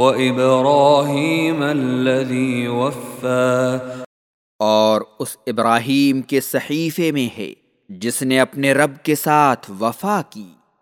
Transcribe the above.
وَإِبْرَاهِيمَ الَّذِي وَفَّى. اور اس ابراہیم کے صحیفے میں ہے جس نے اپنے رب کے ساتھ وفا کی۔